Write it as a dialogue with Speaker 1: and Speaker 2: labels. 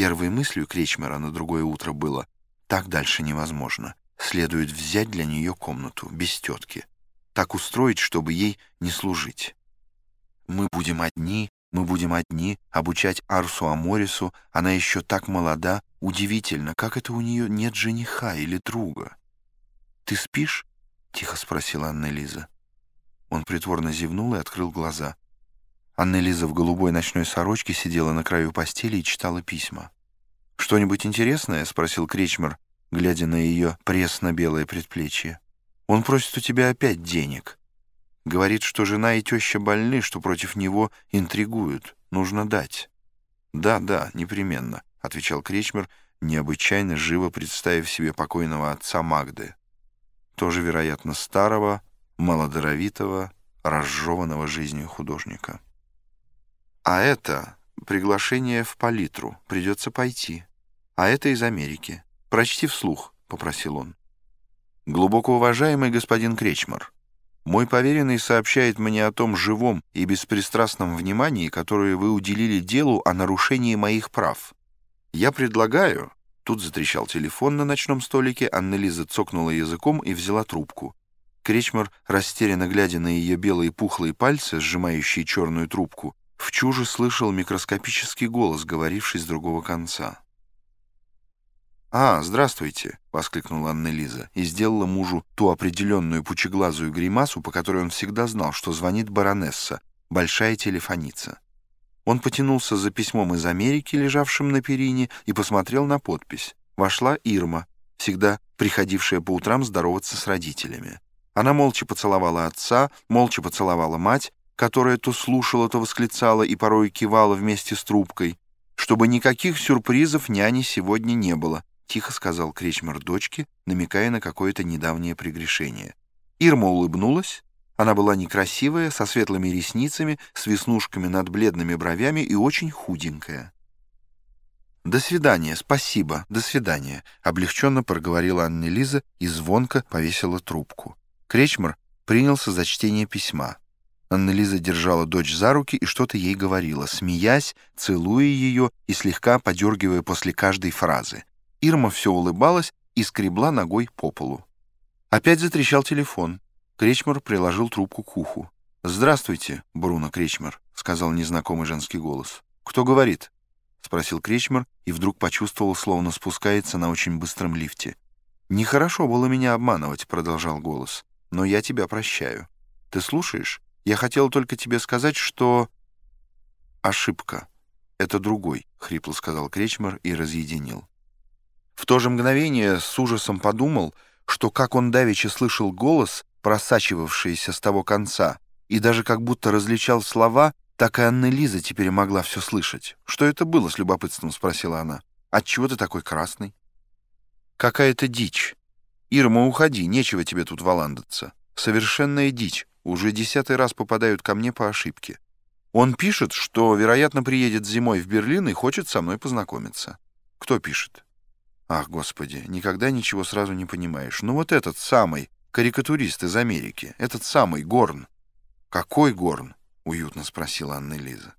Speaker 1: Первой мыслью Кречмера на другое утро было «так дальше невозможно. Следует взять для нее комнату, без тетки. Так устроить, чтобы ей не служить. Мы будем одни, мы будем одни, обучать Арсу Аморису, она еще так молода. Удивительно, как это у нее нет жениха или друга. «Ты спишь?» — тихо спросила Анна-Лиза. Он притворно зевнул и открыл глаза. Анна-Лиза в голубой ночной сорочке сидела на краю постели и читала письма. «Что-нибудь интересное?» — спросил Кречмер, глядя на ее пресно-белое предплечье. «Он просит у тебя опять денег. Говорит, что жена и теща больны, что против него интригуют. Нужно дать». «Да, да, непременно», — отвечал Кречмер, необычайно живо представив себе покойного отца Магды. Тоже, вероятно, старого, малодоровитого, разжеванного жизнью художника. «А это приглашение в палитру. Придется пойти. А это из Америки. Прочти вслух», — попросил он. «Глубоко уважаемый господин Кречмар, мой поверенный сообщает мне о том живом и беспристрастном внимании, которое вы уделили делу о нарушении моих прав. Я предлагаю...» Тут затрещал телефон на ночном столике, Анна-Лиза цокнула языком и взяла трубку. Кречмар, растерянно глядя на ее белые пухлые пальцы, сжимающие черную трубку, в чуже слышал микроскопический голос, говоривший с другого конца. «А, здравствуйте!» — воскликнула Анна-Лиза и сделала мужу ту определенную пучеглазую гримасу, по которой он всегда знал, что звонит баронесса, большая телефоница. Он потянулся за письмом из Америки, лежавшим на перине, и посмотрел на подпись. Вошла Ирма, всегда приходившая по утрам здороваться с родителями. Она молча поцеловала отца, молча поцеловала мать, которая то слушала, то восклицала и порой кивала вместе с трубкой. Чтобы никаких сюрпризов няни сегодня не было, тихо сказал Кречмар дочке, намекая на какое-то недавнее прегрешение. Ирма улыбнулась. Она была некрасивая, со светлыми ресницами, с веснушками над бледными бровями и очень худенькая. «До свидания, спасибо, до свидания», — облегченно проговорила Анна Лиза и звонко повесила трубку. Кречмар принялся за чтение письма. Анна-Лиза держала дочь за руки и что-то ей говорила, смеясь, целуя ее и слегка подергивая после каждой фразы. Ирма все улыбалась и скребла ногой по полу. Опять затрещал телефон. Кречмар приложил трубку к уху. «Здравствуйте, Бруно Кречмар», — сказал незнакомый женский голос. «Кто говорит?» — спросил Кречмар и вдруг почувствовал, словно спускается на очень быстром лифте. «Нехорошо было меня обманывать», — продолжал голос. «Но я тебя прощаю. Ты слушаешь? Я хотел только тебе сказать, что...» «Ошибка. Это другой», — хрипло сказал Кречмар и разъединил. В то же мгновение с ужасом подумал, что как он давеча слышал голос, просачивавшийся с того конца, и даже как будто различал слова, так и Анна Лиза теперь могла все слышать. «Что это было?» — с любопытством спросила она. «Отчего ты такой красный?» «Какая-то дичь. Ирма, уходи, нечего тебе тут валандаться. Совершенная дичь. Уже десятый раз попадают ко мне по ошибке. Он пишет, что, вероятно, приедет зимой в Берлин и хочет со мной познакомиться. Кто пишет?» Ах, Господи, никогда ничего сразу не понимаешь. Ну вот этот самый карикатурист из Америки, этот самый Горн. Какой Горн? Уютно спросила Анна Лиза.